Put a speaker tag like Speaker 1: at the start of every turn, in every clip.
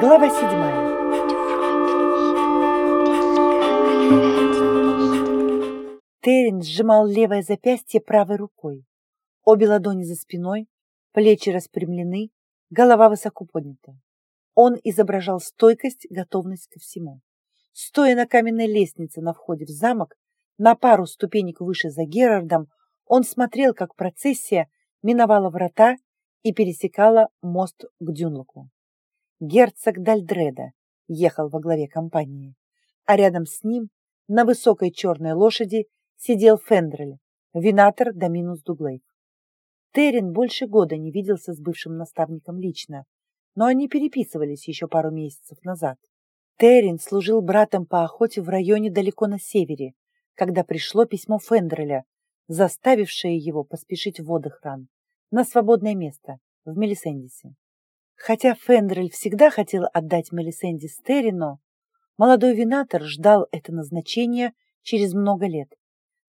Speaker 1: Глава седьмая. Терен сжимал левое запястье правой рукой. Обе ладони за спиной, плечи распрямлены, голова высоко поднята. Он изображал стойкость, готовность ко всему. Стоя на каменной лестнице на входе в замок, на пару ступенек выше за Герардом, он смотрел, как процессия миновала врата и пересекала мост к Дюнлоку. Герцог Дальдреда ехал во главе компании, а рядом с ним на высокой черной лошади сидел Фендрель, винатор Доминус Дуглейв. Террин больше года не виделся с бывшим наставником лично, но они переписывались еще пару месяцев назад. Террин служил братом по охоте в районе далеко на севере, когда пришло письмо Фендреля, заставившее его поспешить в водохран, на свободное место в Мелисендисе. Хотя Фендрель всегда хотел отдать Мелисендис Террину, молодой винатор ждал это назначение через много лет.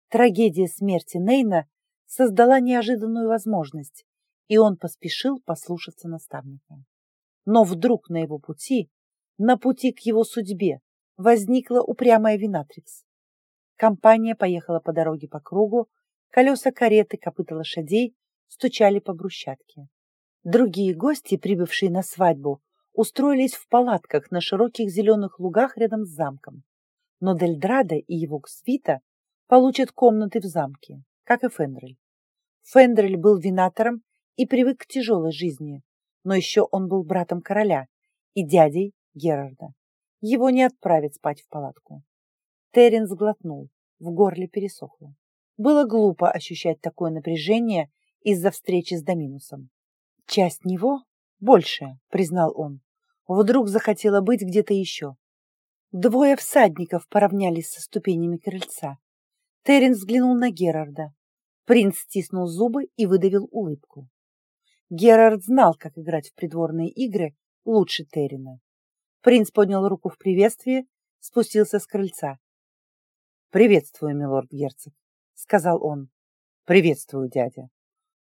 Speaker 1: Трагедия смерти Нейна создала неожиданную возможность, и он поспешил послушаться наставника. Но вдруг на его пути на пути к его судьбе возникла упрямая Винатрикс. Компания поехала по дороге по кругу, колеса кареты, копыта лошадей стучали по брусчатке. Другие гости, прибывшие на свадьбу, устроились в палатках на широких зеленых лугах рядом с замком. Но Дельдрадо и его свита получат комнаты в замке, как и Фендрель. Фендрель был винатором и привык к тяжелой жизни, но еще он был братом короля и дядей Герарда. Его не отправят спать в палатку. Терен сглотнул, в горле пересохло. Было глупо ощущать такое напряжение из-за встречи с Доминусом. Часть него, большая, признал он, вдруг захотела быть где-то еще. Двое всадников поравнялись со ступенями крыльца. Терен взглянул на Герарда. Принц стиснул зубы и выдавил улыбку. Герард знал, как играть в придворные игры лучше Террина. Принц поднял руку в приветствии, спустился с крыльца. «Приветствую, милорд-герцог», — сказал он. «Приветствую, дядя».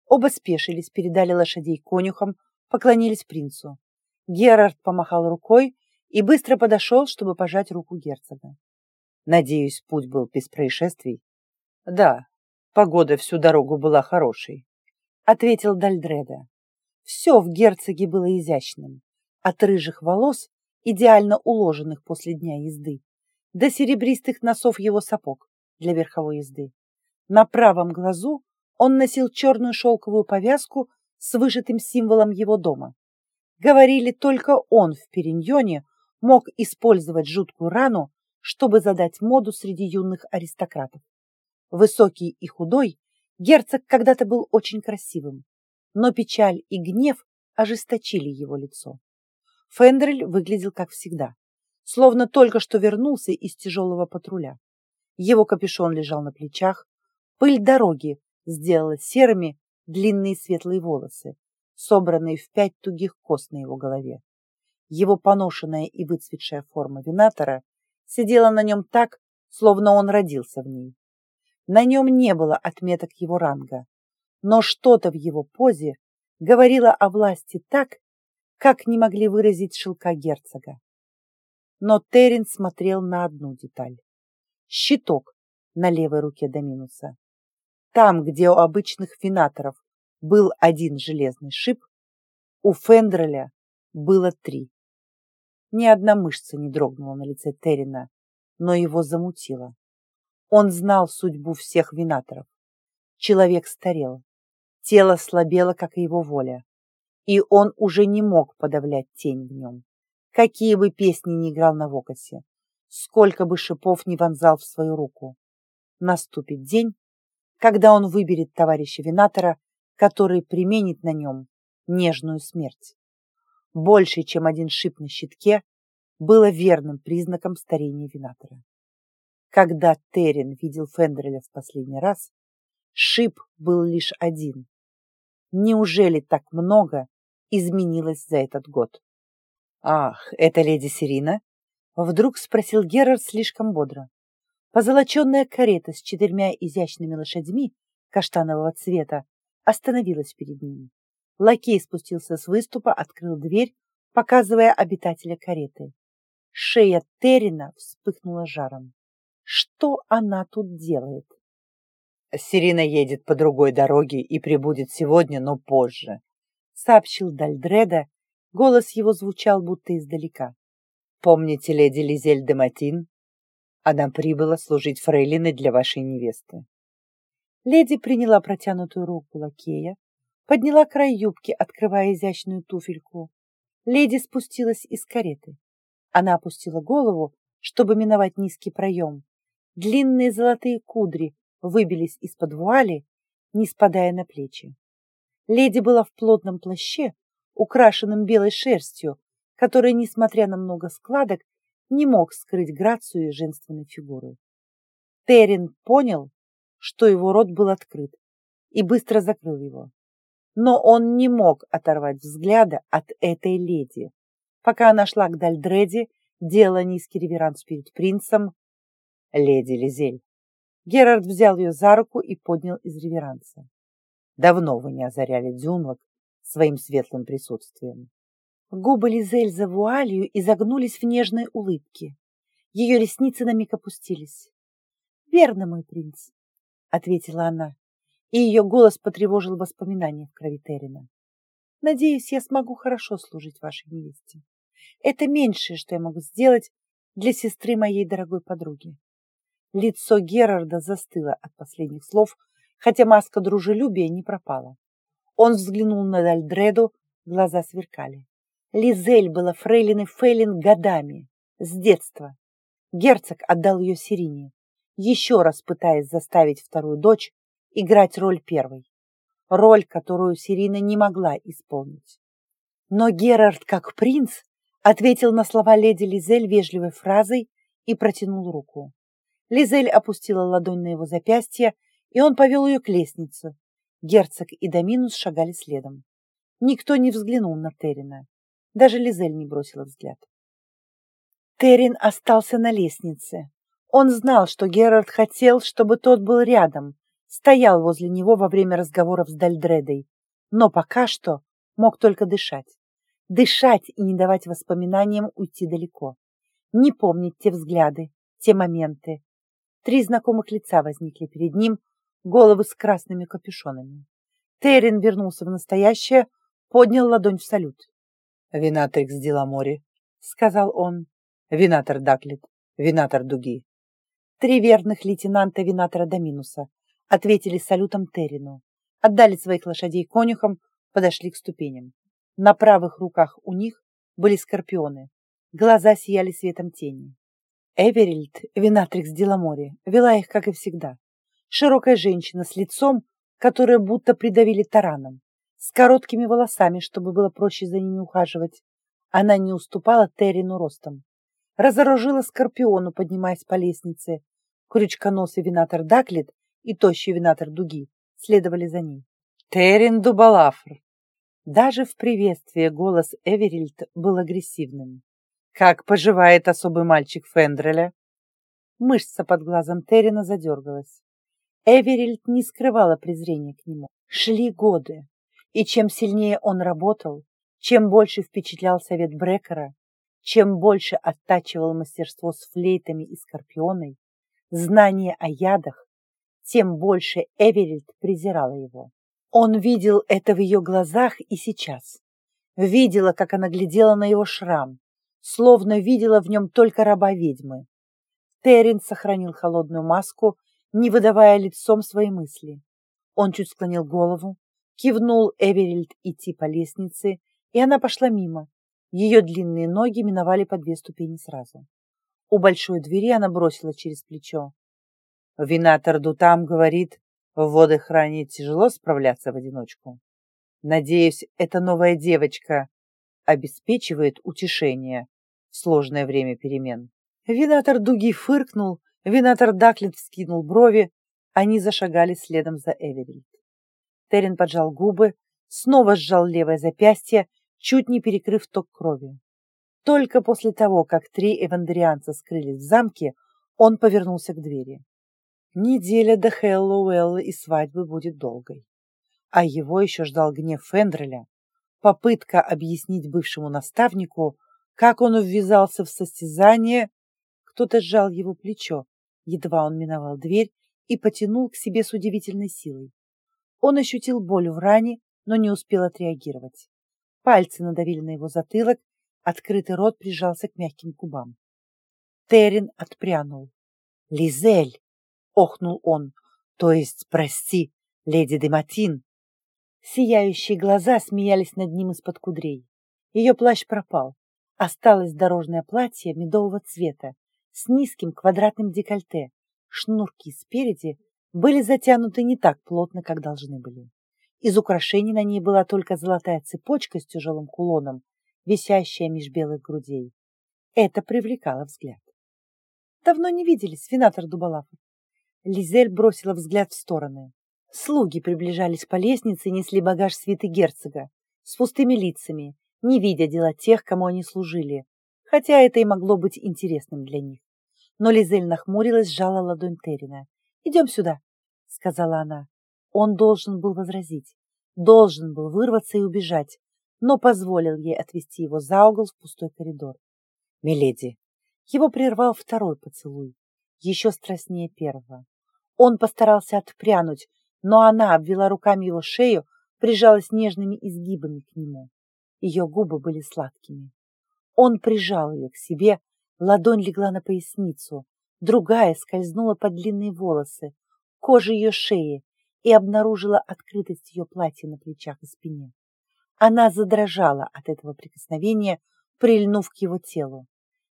Speaker 1: Оба спешились, передали лошадей конюхам, поклонились принцу. Герард помахал рукой и быстро подошел, чтобы пожать руку герцога. «Надеюсь, путь был без происшествий?» «Да, погода всю дорогу была хорошей», — ответил Дальдреда. Все в герцоге было изящным, от рыжих волос идеально уложенных после дня езды, до серебристых носов его сапог для верховой езды. На правом глазу он носил черную шелковую повязку с вышитым символом его дома. Говорили, только он в Периньоне мог использовать жуткую рану, чтобы задать моду среди юных аристократов. Высокий и худой, герцог когда-то был очень красивым, но печаль и гнев ожесточили его лицо. Фендрель выглядел как всегда, словно только что вернулся из тяжелого патруля. Его капюшон лежал на плечах, пыль дороги сделала серыми длинные светлые волосы, собранные в пять тугих кос на его голове. Его поношенная и выцветшая форма винатора сидела на нем так, словно он родился в ней. На нем не было отметок его ранга, но что-то в его позе говорило о власти так, как не могли выразить шелка герцога. Но Терен смотрел на одну деталь. Щиток на левой руке Доминуса. Там, где у обычных финаторов был один железный шип, у Фендреля было три. Ни одна мышца не дрогнула на лице Террина, но его замутило. Он знал судьбу всех винаторов. Человек старел, тело слабело, как и его воля и он уже не мог подавлять тень в нем. Какие бы песни ни играл на вокасе, сколько бы шипов не вонзал в свою руку. Наступит день, когда он выберет товарища Винатора, который применит на нем нежную смерть. Больше, чем один шип на щитке, было верным признаком старения Винатора. Когда Террин видел Фендреля в последний раз, шип был лишь один. Неужели так много изменилось за этот год. «Ах, это леди Сирина?» Вдруг спросил Герард слишком бодро. Позолоченная карета с четырьмя изящными лошадьми каштанового цвета остановилась перед ним. Лакей спустился с выступа, открыл дверь, показывая обитателя кареты. Шея Террина вспыхнула жаром. Что она тут делает?
Speaker 2: Сирина едет по другой дороге и прибудет сегодня, но позже,
Speaker 1: сообщил Дальдреда. Голос его звучал будто издалека.
Speaker 2: Помните леди Лизель де Матин? Она прибыла служить фрейлиной для вашей невесты.
Speaker 1: Леди приняла протянутую руку лакея, подняла край юбки, открывая изящную туфельку. Леди спустилась из кареты. Она опустила голову, чтобы миновать низкий проем. Длинные золотые кудри выбились из-под вуали, не спадая на плечи. Леди была в плотном плаще, украшенном белой шерстью, который, несмотря на много складок, не мог скрыть грацию и женственной фигуры. Террин понял, что его рот был открыт, и быстро закрыл его. Но он не мог оторвать взгляда от этой леди, пока она шла к Дальдреде, делая низкий реверанс перед принцем, леди Лизель. Герард взял ее за руку и поднял из реверанса. Давно вы не озаряли Дюнлок своим светлым присутствием. Губы Лизель за вуалью изогнулись в нежной улыбке. Ее ресницы на миг опустились. «Верно, мой принц», — ответила она, и ее голос потревожил воспоминания в крови Террина. «Надеюсь, я смогу хорошо служить вашей невесте. Это меньшее, что я могу сделать для сестры моей дорогой подруги». Лицо Герарда застыло от последних слов, хотя маска дружелюбия не пропала. Он взглянул на Дальдреду, глаза сверкали. Лизель была фрейлиной Фейлин годами, с детства. Герцог отдал ее Сирине, еще раз пытаясь заставить вторую дочь играть роль первой. Роль, которую Сирина не могла исполнить. Но Герард, как принц, ответил на слова леди Лизель вежливой фразой и протянул руку. Лизель опустила ладонь на его запястье, и он повел ее к лестнице. Герцог и Доминус шагали следом. Никто не взглянул на Террина. Даже Лизель не бросила взгляд. Террин остался на лестнице. Он знал, что Герард хотел, чтобы тот был рядом, стоял возле него во время разговоров с Дальдредой, но пока что мог только дышать. Дышать и не давать воспоминаниям уйти далеко. Не помнить те взгляды, те моменты. Три знакомых лица возникли перед ним, головы с красными капюшонами. Террин вернулся в настоящее, поднял ладонь в салют.
Speaker 2: «Винатрикс Деламори», — сказал он. «Винатор Даклет, винатор Дуги».
Speaker 1: Три верных лейтенанта винатора Доминуса ответили салютом Террину, отдали своих лошадей конюхам, подошли к ступеням. На правых руках у них были скорпионы, глаза сияли светом тени. Эверильд, винатрикс Деламори, вела их, как и всегда. Широкая женщина с лицом, которое будто придавили тараном с короткими волосами, чтобы было проще за ними ухаживать. Она не уступала Террину ростом. Разоружила Скорпиону, поднимаясь по лестнице. Крючконосый винатор Даклет и тощий винатор Дуги следовали за ней.
Speaker 2: «Террин Дубалафр!»
Speaker 1: Даже в приветствии голос Эверильд был агрессивным.
Speaker 2: «Как поживает особый мальчик Фендреля?»
Speaker 1: Мышца под глазом Террина задергалась. Эверильд не скрывала презрения к нему. Шли годы. И чем сильнее он работал, чем больше впечатлял совет Брекера, чем больше оттачивал мастерство с флейтами и скорпионой, знание о ядах, тем больше Эверильд презирала его. Он видел это в ее глазах и сейчас. Видела, как она глядела на его шрам, словно видела в нем только раба-ведьмы. Террин сохранил холодную маску, не выдавая лицом свои мысли. Он чуть склонил голову, Кивнул Эверильд идти по лестнице, и она пошла мимо. Ее длинные ноги миновали по две ступени сразу. У большой двери она бросила через плечо.
Speaker 2: Винатор Дутам говорит, в водах ранее тяжело справляться в одиночку. Надеюсь, эта новая девочка обеспечивает утешение в сложное время перемен.
Speaker 1: Винатор Дуги фыркнул, Винатор Даклет вскинул брови, они зашагали следом за Эверильд. Терен поджал губы, снова сжал левое запястье, чуть не перекрыв ток крови. Только после того, как три эвандерианца скрылись в замке, он повернулся к двери. Неделя до Хэллоуэлла и свадьбы будет долгой. А его еще ждал гнев Фендреля. Попытка объяснить бывшему наставнику, как он ввязался в состязание, кто-то сжал его плечо, едва он миновал дверь и потянул к себе с удивительной силой. Он ощутил боль в ране, но не успел отреагировать. Пальцы надавили на его затылок, открытый рот прижался к мягким губам. Терен отпрянул. «Лизель!» — охнул он. «То есть, прости, леди Дематин!» Сияющие глаза смеялись над ним из-под кудрей. Ее плащ пропал. Осталось дорожное платье медового цвета с низким квадратным декольте. Шнурки спереди были затянуты не так плотно, как должны были. Из украшений на ней была только золотая цепочка с тяжелым кулоном, висящая меж белых грудей. Это привлекало взгляд. Давно не виделись, сенатор Дубалафов. Лизель бросила взгляд в стороны. Слуги приближались по лестнице и несли багаж свиты герцога с пустыми лицами, не видя дела тех, кому они служили, хотя это и могло быть интересным для них. Но Лизель нахмурилась, сжала ладонь Террина. «Идем сюда», — сказала она. Он должен был возразить, должен был вырваться и убежать, но позволил ей отвести его за угол в пустой коридор. «Миледи!» Его прервал второй поцелуй, еще страстнее первого. Он постарался отпрянуть, но она обвела руками его шею, прижалась нежными изгибами к нему. Ее губы были сладкими. Он прижал ее к себе, ладонь легла на поясницу, другая скользнула под длинные волосы, кожу ее шеи и обнаружила открытость ее платья на плечах и спине. Она задрожала от этого прикосновения, прильнув к его телу.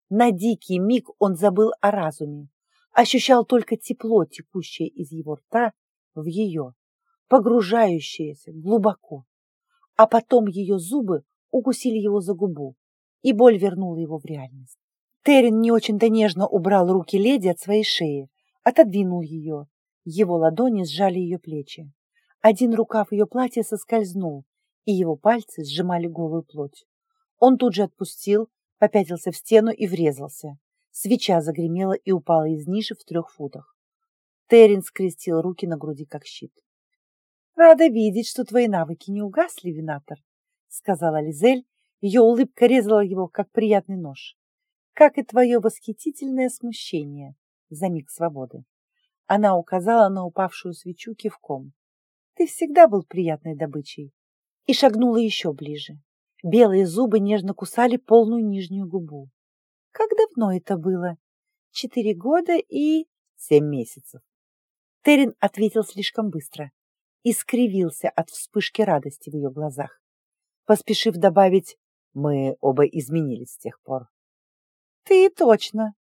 Speaker 1: На дикий миг он забыл о разуме, ощущал только тепло, текущее из его рта в ее, погружающееся глубоко. А потом ее зубы укусили его за губу, и боль вернула его в реальность. Терен не очень-то нежно убрал руки леди от своей шеи, отодвинул ее. Его ладони сжали ее плечи. Один рукав ее платья соскользнул, и его пальцы сжимали голую плоть. Он тут же отпустил, попятился в стену и врезался. Свеча загремела и упала из ниши в трех футах. Терен скрестил руки на груди, как щит. «Рада видеть, что твои навыки не угасли, Винатор», — сказала Лизель. Ее улыбка резала его, как приятный нож. «Как и твое восхитительное смущение за миг свободы». Она указала на упавшую свечу кивком. «Ты всегда был приятной добычей и шагнула еще ближе. Белые зубы нежно кусали полную нижнюю губу. Как давно это было? Четыре года и семь месяцев. Терен ответил слишком быстро и скривился от вспышки радости в ее глазах, поспешив добавить «Мы оба изменились с тех пор». «Ты точно.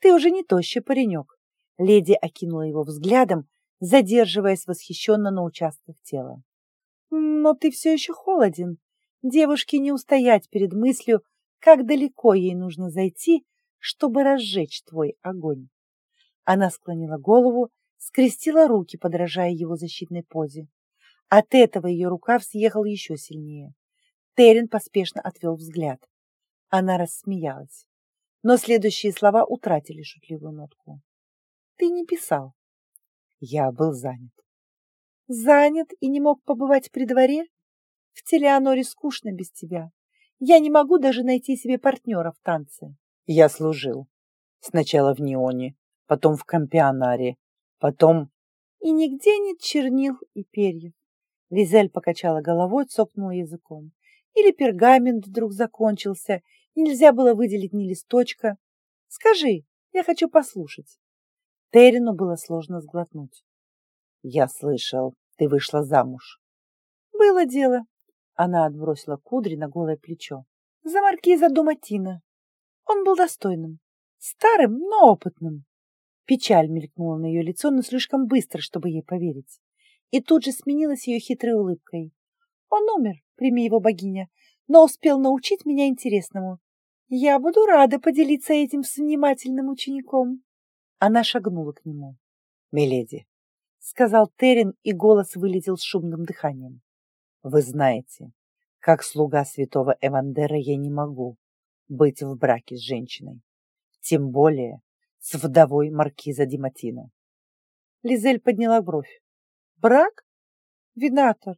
Speaker 1: Ты уже не тощий паренек». Леди окинула его взглядом, задерживаясь восхищенно на участках тела но ты все еще холоден. Девушке не устоять перед мыслью, как далеко ей нужно зайти, чтобы разжечь твой огонь. Она склонила голову, скрестила руки, подражая его защитной позе. От этого ее рукав съехал еще сильнее. Терен поспешно отвел взгляд. Она рассмеялась, но следующие слова утратили шутливую нотку. «Ты не писал». «Я был занят». Занят и не мог побывать при дворе? В Телеоноре скучно без тебя. Я не могу даже найти себе партнера в танце. Я служил. Сначала в Неоне, потом в Кампионаре, потом... И нигде нет чернил и перьев. Лизель покачала головой, цокнула языком. Или пергамент вдруг закончился, нельзя было выделить ни листочка. Скажи, я хочу послушать. Терину было сложно сглотнуть. Я слышал, ты вышла замуж. Было дело. Она отбросила кудри на голое плечо. За маркиза Думатина. Он был достойным, старым, но опытным. Печаль мелькнула на ее лицо, но слишком быстро, чтобы ей поверить. И тут же сменилась ее хитрой улыбкой. Он умер, прими его богиня, но успел научить меня интересному. Я буду рада поделиться этим с внимательным учеником. Она шагнула к нему. Миледи, сказал Терен, и голос вылетел с шумным дыханием. Вы знаете, как слуга святого Эвандера я не могу быть в браке с женщиной, тем более с вдовой маркиза Диматина. Лизель подняла бровь. Брак? Винатор,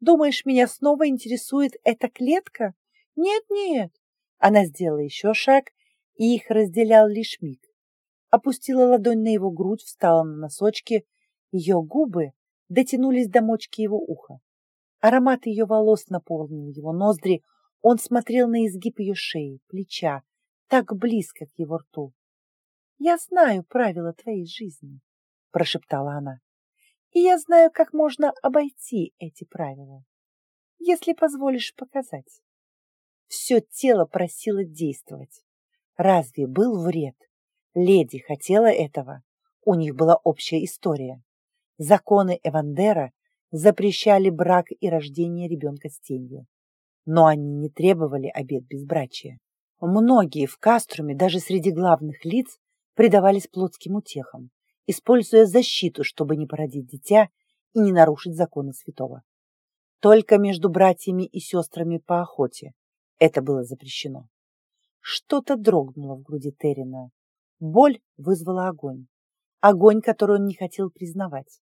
Speaker 1: Думаешь, меня снова интересует эта клетка? Нет-нет. Она сделала еще шаг, и их разделял лишь миг. Опустила ладонь на его грудь, встала на носочки. Ее губы дотянулись до мочки его уха. Аромат ее волос наполнил его ноздри. Он смотрел на изгиб ее шеи, плеча, так близко к его рту. «Я знаю правила твоей жизни», — прошептала она. «И я знаю, как можно обойти эти правила, если позволишь показать». Все тело просило действовать. Разве был вред? Леди хотела этого. У них была общая история. Законы Эвандера запрещали брак и рождение ребенка с тенью. Но они не требовали обет безбрачия. Многие в Каструме, даже среди главных лиц, предавались плотским утехам, используя защиту, чтобы не породить дитя и не нарушить законы святого. Только между братьями и сестрами по охоте это было запрещено. Что-то дрогнуло в груди Террина. Боль вызвала огонь. Огонь, который он не хотел признавать.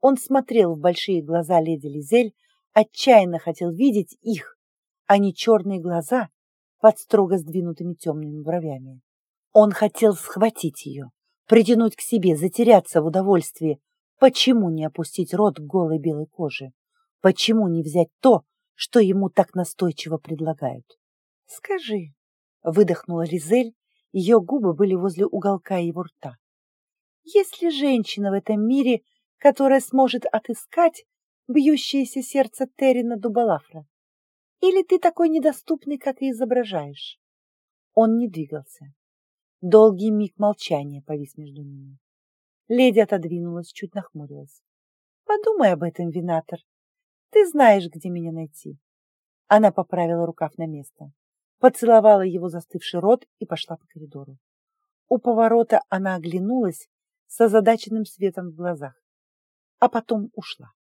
Speaker 1: Он смотрел в большие глаза леди Лизель, отчаянно хотел видеть их, а не черные глаза под строго сдвинутыми темными бровями. Он хотел схватить ее, притянуть к себе, затеряться в удовольствии. Почему не опустить рот к голой белой коже? Почему не взять то, что ему так настойчиво предлагают? «Скажи», — выдохнула Ризель, ее губы были возле уголка его рта. «Есть ли женщина в этом мире, которая сможет отыскать бьющееся сердце Террина Дубалафра? Или ты такой недоступный, как и изображаешь?» Он не двигался. Долгий миг молчания повис между ними. Леди отодвинулась, чуть нахмурилась. «Подумай об этом, Винатор. Ты знаешь, где меня найти». Она поправила рукав на место, поцеловала его застывший рот и пошла по коридору. У поворота она оглянулась с озадаченным светом в глазах, а потом ушла.